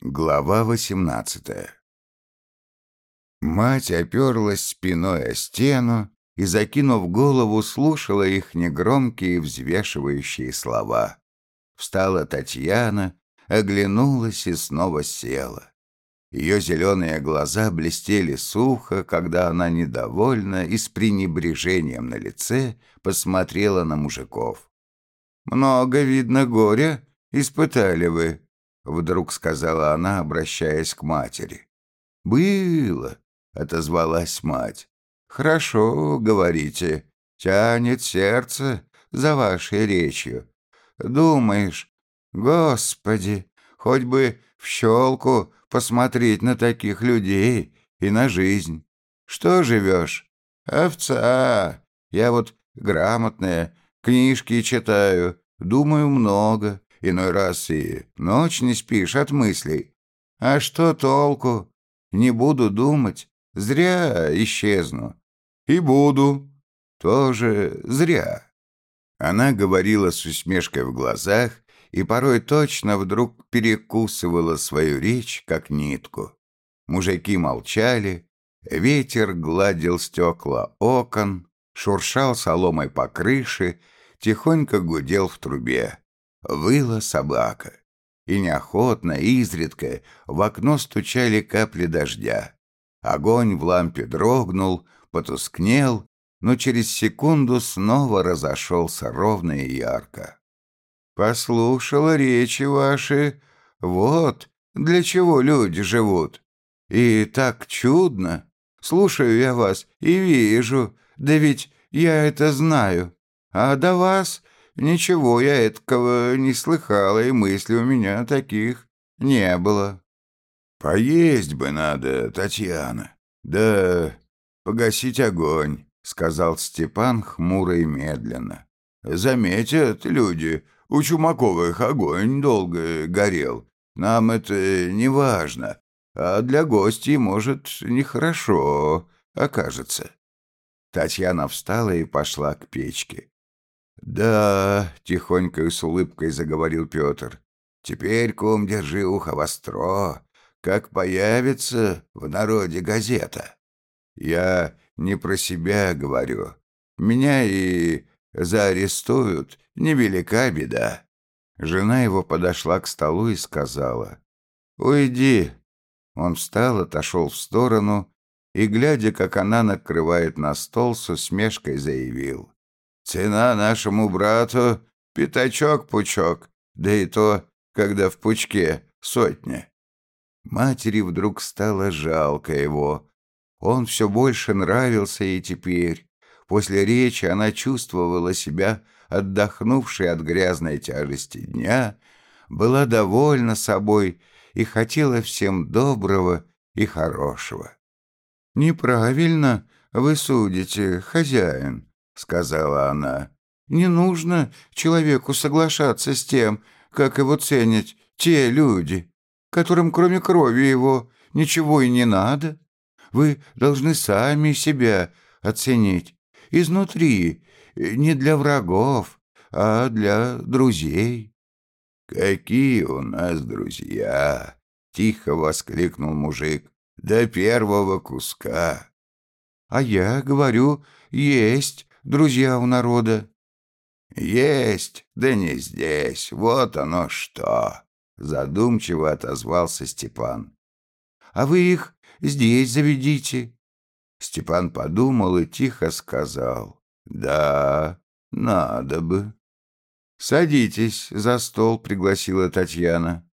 Глава восемнадцатая Мать оперлась спиной о стену и, закинув голову, слушала их негромкие взвешивающие слова. Встала Татьяна, оглянулась и снова села. Ее зеленые глаза блестели сухо, когда она недовольна и с пренебрежением на лице посмотрела на мужиков. «Много, видно, горя испытали вы», — вдруг сказала она, обращаясь к матери. «Было», — отозвалась мать. «Хорошо, говорите, тянет сердце за вашей речью. Думаешь, Господи, хоть бы в щелку посмотреть на таких людей и на жизнь. Что живешь? Овца. Я вот грамотная, книжки читаю, думаю много, иной раз и ночь не спишь от мыслей. А что толку? Не буду думать, зря исчезну. И буду. Тоже зря. Она говорила с усмешкой в глазах и порой точно вдруг перекусывала свою речь, как нитку. Мужики молчали, ветер гладил стекла окон, шуршал соломой по крыше, тихонько гудел в трубе. Выла собака. И неохотно, изредка в окно стучали капли дождя. Огонь в лампе дрогнул, потускнел, но через секунду снова разошелся ровно и ярко. Послушала речи ваши. Вот для чего люди живут. И так чудно. Слушаю я вас и вижу. Да ведь я это знаю. А до вас ничего я этого не слыхала, и мыслей у меня таких не было. «Поесть бы надо, Татьяна. Да погасить огонь», — сказал Степан хмуро и медленно. «Заметят люди, у Чумаковых огонь долго горел. Нам это не важно, а для гостей, может, нехорошо окажется». Татьяна встала и пошла к печке. «Да», — тихонько и с улыбкой заговорил Петр, — «теперь, кум, держи ухо востро, как появится в народе газета. Я не про себя говорю. Меня и заарестуют, невелика беда». Жена его подошла к столу и сказала, «Уйди». Он встал, отошел в сторону и, глядя, как она накрывает на стол, с усмешкой заявил, «Цена нашему брату — пятачок-пучок, да и то, когда в пучке сотня». Матери вдруг стало жалко его. Он все больше нравился ей теперь. После речи она чувствовала себя отдохнувшей от грязной тяжести дня, была довольна собой и хотела всем доброго и хорошего. «Неправильно вы судите, хозяин», — сказала она. «Не нужно человеку соглашаться с тем, как его ценят те люди, которым кроме крови его ничего и не надо. Вы должны сами себя оценить изнутри, не для врагов, а для друзей». «Какие у нас друзья!» — тихо воскликнул мужик. «До первого куска!» «А я говорю, есть друзья у народа». «Есть, да не здесь, вот оно что!» — задумчиво отозвался Степан. «А вы их здесь заведите». Степан подумал и тихо сказал. «Да, надо бы». «Садитесь за стол», — пригласила Татьяна.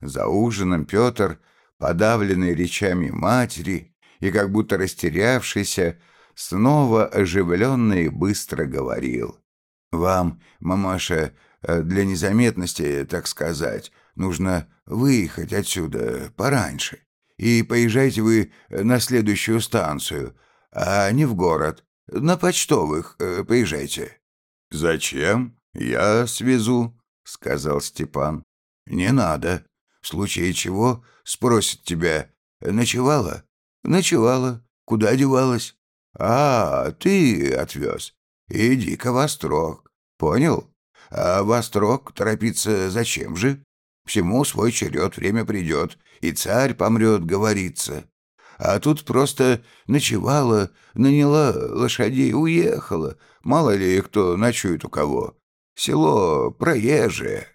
За ужином Петр, подавленный речами матери и как будто растерявшийся, снова оживленно и быстро говорил. «Вам, мамаша, для незаметности, так сказать, нужно выехать отсюда пораньше. И поезжайте вы на следующую станцию, а не в город. На почтовых э, поезжайте». «Зачем? Я свезу», — сказал Степан. «Не надо. В случае чего спросят тебя, ночевала?» «Ночевала. Куда девалась?» «А, ты отвез. Иди-ка в Острог. Понял? А в Острог торопиться зачем же? Всему свой черед, время придет, и царь помрет, говорится. А тут просто ночевала, наняла лошадей, уехала. Мало ли кто ночует у кого. Село проезжее.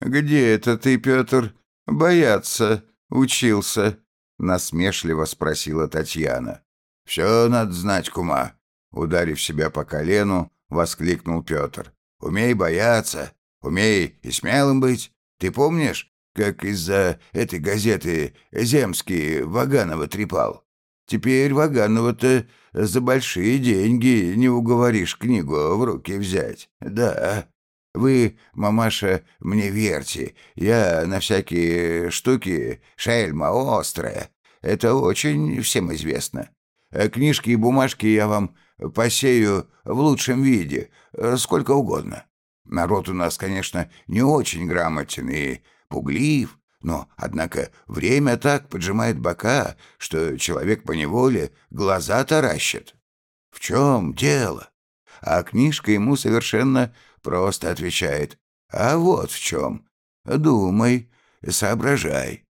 «Где это ты, Петр, бояться учился?» — насмешливо спросила Татьяна. «Все надо знать, кума», — ударив себя по колену, воскликнул Петр. «Умей бояться, умей и смелым быть. Ты помнишь, как из-за этой газеты Земский Ваганова трепал? Теперь Ваганова-то за большие деньги не уговоришь книгу в руки взять. Да, вы, мамаша, мне верьте, я на всякие штуки шельма острая. Это очень всем известно. Э, книжки и бумажки я вам посею в лучшем виде, э, сколько угодно. Народ у нас, конечно, не очень грамотен и пуглив, но, однако, время так поджимает бока, что человек поневоле глаза таращит. В чем дело? А книжка ему совершенно просто отвечает. А вот в чем. Думай, соображай.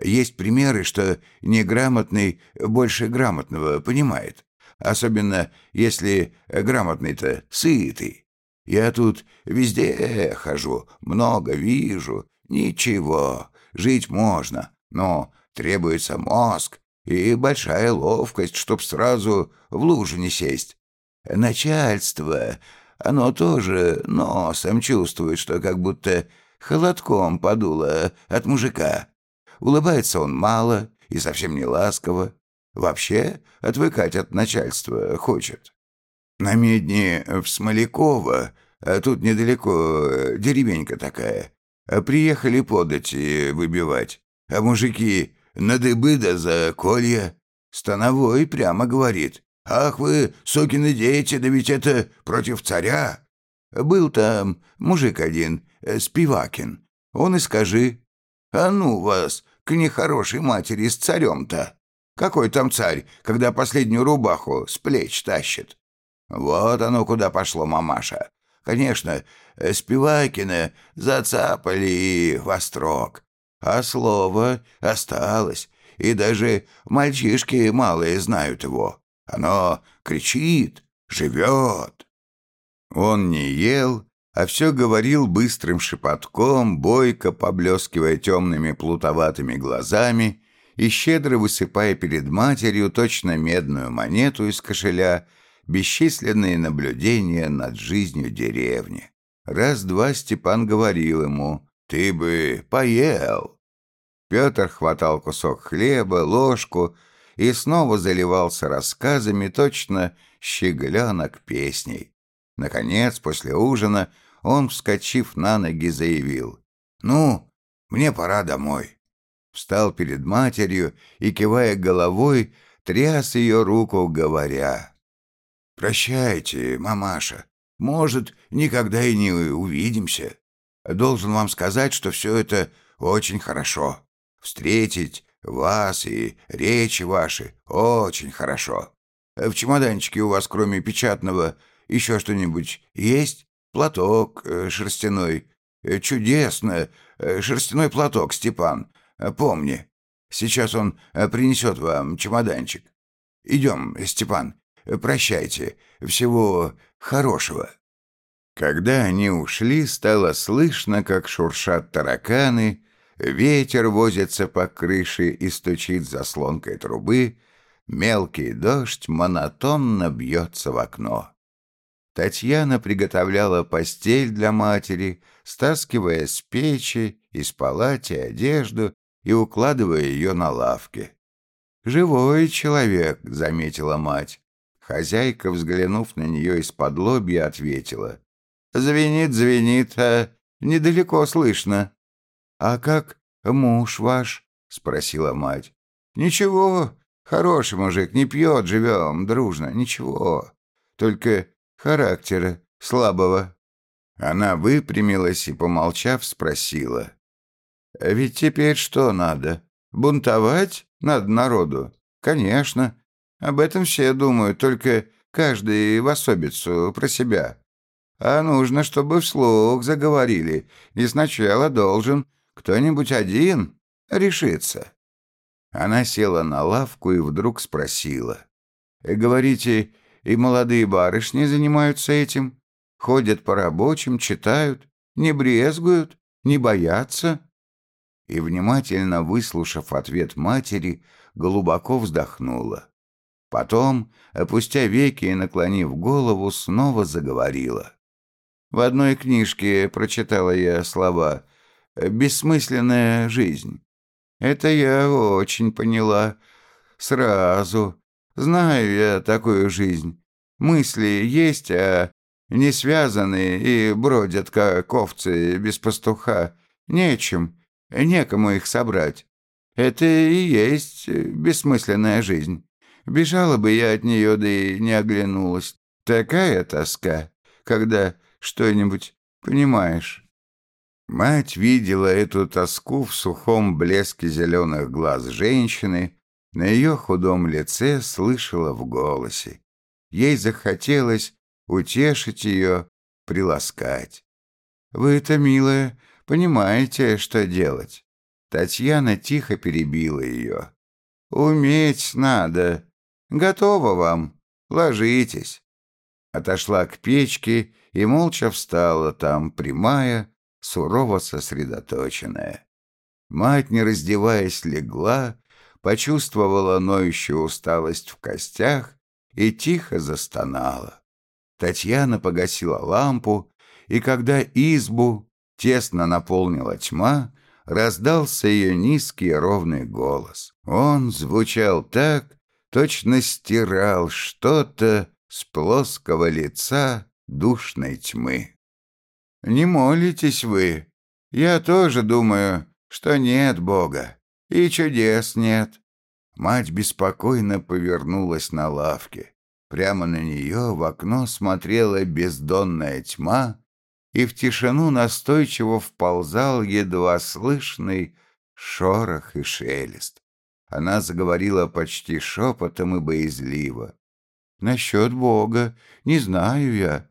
Есть примеры, что неграмотный больше грамотного понимает. Особенно, если грамотный-то сытый. Я тут везде хожу, много вижу. Ничего, жить можно, но требуется мозг и большая ловкость, чтоб сразу в лужу не сесть. Начальство, оно тоже носом чувствует, что как будто холодком подуло от мужика. Улыбается он мало и совсем не ласково. Вообще отвыкать от начальства хочет. На медне в Смоляково, а тут недалеко э, деревенька такая, приехали подать и выбивать. А мужики на дыбы да за колья. Становой прямо говорит. «Ах вы, сукины дети, да ведь это против царя!» Был там мужик один, э, Спивакин. Он и скажи. «А ну вас, к нехорошей матери с царем-то! Какой там царь, когда последнюю рубаху с плеч тащит?» Вот оно куда пошло, мамаша. Конечно, Спивакина зацапали и во строк. А слово осталось, и даже мальчишки малые знают его. Оно кричит, живет. Он не ел, а все говорил быстрым шепотком, бойко поблескивая темными плутоватыми глазами и щедро высыпая перед матерью точно медную монету из кошеля, бесчисленные наблюдения над жизнью деревни. Раз-два Степан говорил ему «Ты бы поел». Петр хватал кусок хлеба, ложку и снова заливался рассказами, точно щеглянок песней. Наконец, после ужина, он, вскочив на ноги, заявил «Ну, мне пора домой». Встал перед матерью и, кивая головой, тряс ее руку, говоря «Прощайте, мамаша. Может, никогда и не увидимся. Должен вам сказать, что все это очень хорошо. Встретить вас и речи ваши очень хорошо. В чемоданчике у вас, кроме печатного, еще что-нибудь есть? Платок э, шерстяной. Э, чудесно. Э, шерстяной платок, Степан. Помни. Сейчас он принесет вам чемоданчик. Идем, Степан. Прощайте. Всего хорошего». Когда они ушли, стало слышно, как шуршат тараканы, ветер возится по крыше и стучит заслонкой трубы, мелкий дождь монотонно бьется в окно. Татьяна приготовляла постель для матери, стаскивая с печи, из палати одежду и укладывая ее на лавке. «Живой человек», — заметила мать. Хозяйка, взглянув на нее из-под лобья, ответила. «Звенит, звенит, а недалеко слышно». «А как муж ваш?» — спросила мать. «Ничего, хороший мужик, не пьет, живем дружно, ничего. Только характера слабого». Она выпрямилась и, помолчав, спросила. «А ведь теперь что надо? Бунтовать над народу? Конечно. Об этом все думают, только каждый в особицу про себя. А нужно, чтобы вслух заговорили, и сначала должен Кто-нибудь один решится?» Она села на лавку и вдруг спросила. «Говорите, и молодые барышни занимаются этим? Ходят по рабочим, читают, не брезгуют, не боятся?» И, внимательно выслушав ответ матери, глубоко вздохнула. Потом, опустя веки и наклонив голову, снова заговорила. В одной книжке прочитала я слова «бессмысленная жизнь». Это я очень поняла. Сразу. Знаю я такую жизнь. Мысли есть, а не связаны и бродят, как овцы без пастуха. Нечем, некому их собрать. Это и есть бессмысленная жизнь. Бежала бы я от нее, да и не оглянулась. Такая тоска, когда что-нибудь понимаешь. Мать видела эту тоску в сухом блеске зеленых глаз женщины, на ее худом лице слышала в голосе. Ей захотелось утешить ее, приласкать. «Вы-то, милая, понимаете, что делать?» Татьяна тихо перебила ее. «Уметь надо. Готово вам. Ложитесь». Отошла к печке и молча встала там, прямая, сурово сосредоточенная. Мать, не раздеваясь, легла, почувствовала ноющую усталость в костях и тихо застонала. Татьяна погасила лампу, и когда избу тесно наполнила тьма, раздался ее низкий ровный голос. Он звучал так, точно стирал что-то с плоского лица душной тьмы. Не молитесь вы. Я тоже думаю, что нет Бога, и чудес нет. Мать беспокойно повернулась на лавке. Прямо на нее в окно смотрела бездонная тьма, и в тишину настойчиво вползал едва слышный шорох и шелест. Она заговорила почти шепотом и боязливо. «Насчет Бога не знаю я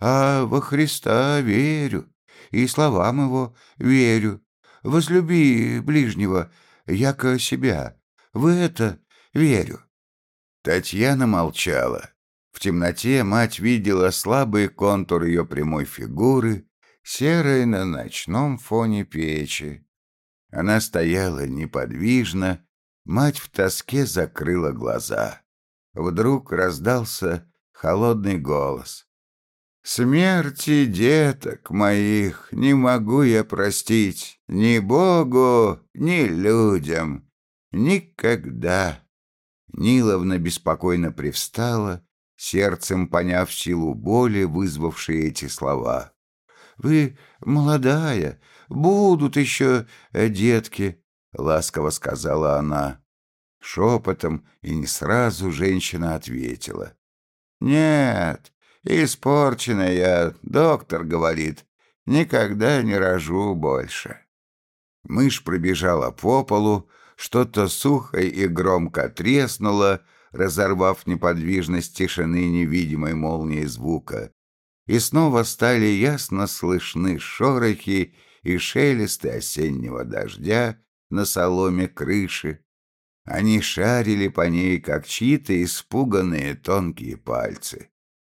а во Христа верю, и словам его верю. Возлюби ближнего, яко себя. В это верю». Татьяна молчала. В темноте мать видела слабый контур ее прямой фигуры, серой на ночном фоне печи. Она стояла неподвижно, мать в тоске закрыла глаза. Вдруг раздался холодный голос. Смерти деток моих не могу я простить ни Богу, ни людям. Никогда. Ниловна беспокойно привстала, сердцем поняв силу боли, вызвавшей эти слова. «Вы молодая, будут еще э, детки», — ласково сказала она. Шепотом и не сразу женщина ответила. «Нет, Испорченная я, доктор говорит, никогда не рожу больше. Мышь пробежала по полу, что-то сухо и громко треснуло, разорвав неподвижность тишины невидимой молнии звука. И снова стали ясно слышны шорохи и шелесты осеннего дождя на соломе крыши. Они шарили по ней, как чьи-то испуганные тонкие пальцы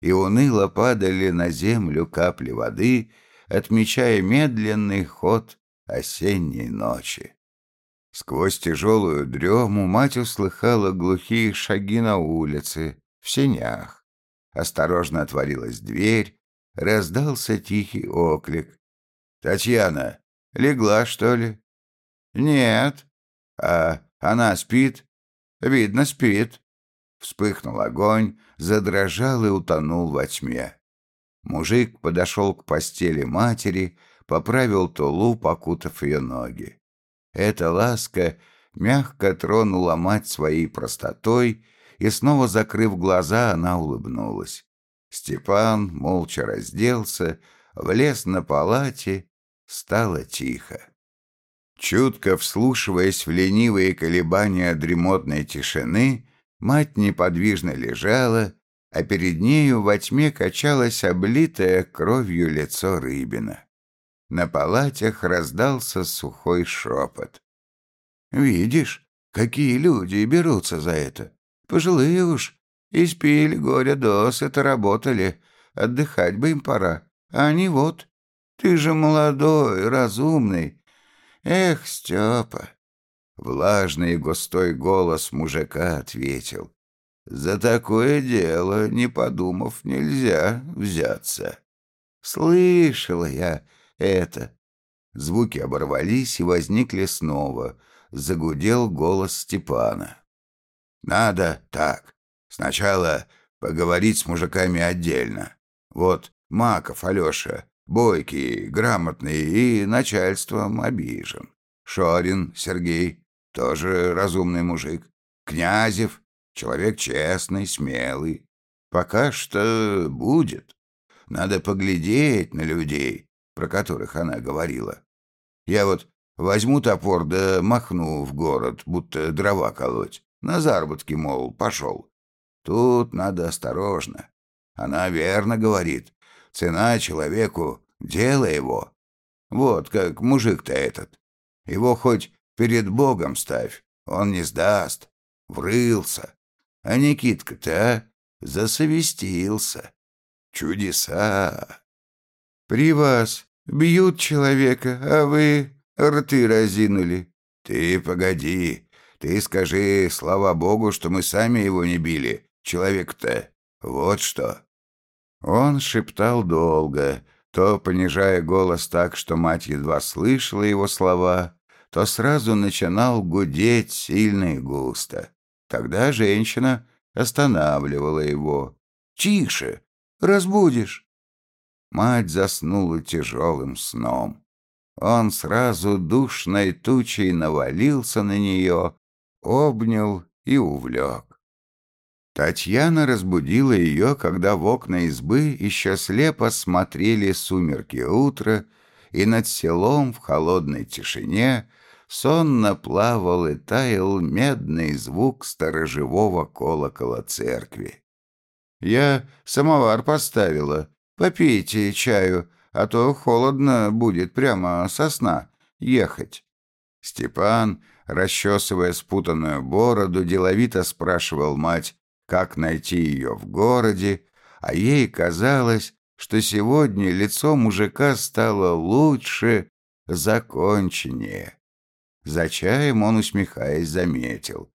и уныло падали на землю капли воды, отмечая медленный ход осенней ночи. Сквозь тяжелую дрему мать услыхала глухие шаги на улице, в сенях. Осторожно отворилась дверь, раздался тихий оклик. «Татьяна, легла, что ли?» «Нет». «А она спит?» «Видно, спит». Вспыхнул огонь, задрожал и утонул во тьме. Мужик подошел к постели матери, поправил тулуп, окутав ее ноги. Эта ласка мягко тронула мать своей простотой, и снова закрыв глаза, она улыбнулась. Степан молча разделся, влез на палате, стало тихо. Чутко вслушиваясь в ленивые колебания дремотной тишины, Мать неподвижно лежала, а перед нею во тьме качалось облитое кровью лицо Рыбина. На палатях раздался сухой шепот. «Видишь, какие люди берутся за это. Пожилые уж, испили горя досыта, работали. Отдыхать бы им пора. А они вот. Ты же молодой, разумный. Эх, Степа!» Влажный и густой голос мужика ответил. «За такое дело, не подумав, нельзя взяться». «Слышала я это». Звуки оборвались и возникли снова. Загудел голос Степана. «Надо так. Сначала поговорить с мужиками отдельно. Вот Маков Алеша, бойкий, грамотный и начальством обижен. Шорин Сергей, тоже разумный мужик. Князев, человек честный, смелый. Пока что будет. Надо поглядеть на людей, про которых она говорила. Я вот возьму топор да махну в город, будто дрова колоть. На заработки, мол, пошел. Тут надо осторожно. Она верно говорит. Цена человеку — дело его. Вот как мужик-то этот. Его хоть перед Богом ставь, он не сдаст. Врылся. А Никитка-то, а, засовестился. Чудеса. При вас бьют человека, а вы рты разинули. Ты погоди, ты скажи, слава богу, что мы сами его не били, человек-то. Вот что. Он шептал долго, то понижая голос так, что мать едва слышала его слова, то сразу начинал гудеть сильно и густо. Тогда женщина останавливала его. «Тише! Разбудишь!» Мать заснула тяжелым сном. Он сразу душной тучей навалился на нее, обнял и увлек. Татьяна разбудила ее, когда в окна избы еще слепо смотрели сумерки утра, и над селом в холодной тишине сонно плавал и таял медный звук сторожевого колокола церкви. «Я самовар поставила. Попейте чаю, а то холодно будет прямо со сна ехать». Степан, расчесывая спутанную бороду, деловито спрашивал мать, как найти ее в городе, а ей казалось, что сегодня лицо мужика стало лучше, законченнее. За чаем он, усмехаясь, заметил.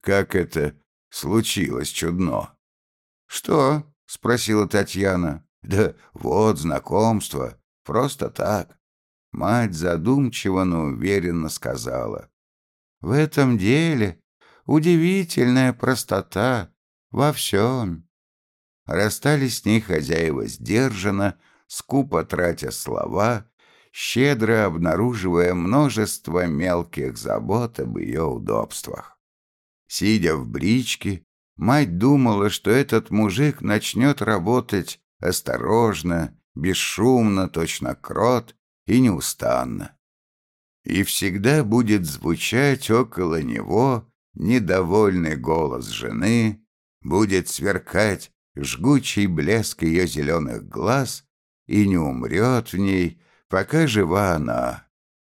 Как это случилось чудно. «Что?» — спросила Татьяна. «Да вот знакомство. Просто так». Мать задумчиво, но уверенно сказала. «В этом деле удивительная простота во всем. Расстались с ней хозяева сдержанно, скупо тратя слова, щедро обнаруживая множество мелких забот об ее удобствах. Сидя в бричке, мать думала, что этот мужик начнет работать осторожно, бесшумно, точно крот и неустанно. И всегда будет звучать около него недовольный голос жены, будет сверкать жгучий блеск ее зеленых глаз и не умрет в ней, пока жива она.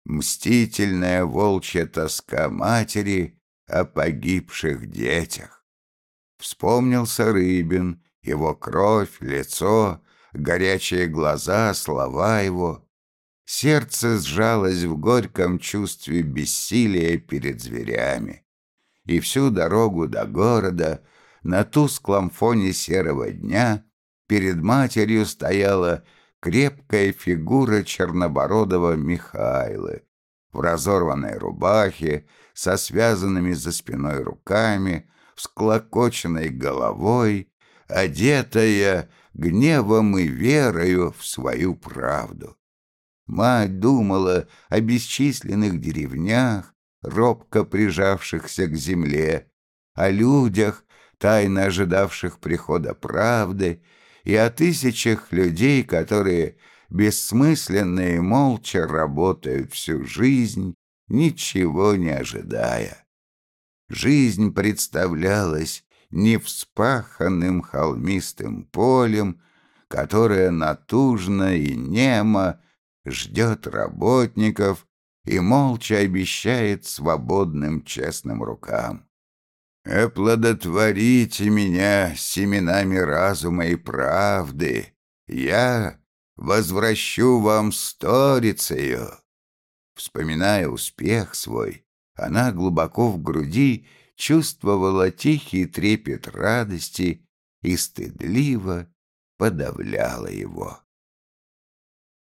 Мстительная волчья тоска матери о погибших детях. Вспомнился Рыбин, его кровь, лицо, горячие глаза, слова его. Сердце сжалось в горьком чувстве бессилия перед зверями. И всю дорогу до города на тусклом фоне серого дня перед матерью стояла крепкая фигура чернобородого Михайла в разорванной рубахе, со связанными за спиной руками, всклокоченной головой, одетая гневом и верою в свою правду. Мать думала о бесчисленных деревнях, робко прижавшихся к земле, о людях, тайно ожидавших прихода правды, и о тысячах людей, которые бессмысленно и молча работают всю жизнь, ничего не ожидая. Жизнь представлялась невспаханным холмистым полем, которое натужно и немо ждет работников и молча обещает свободным честным рукам. «Оплодотворите меня семенами разума и правды, я возвращу вам сторицею». Вспоминая успех свой, она глубоко в груди чувствовала тихий трепет радости и стыдливо подавляла его.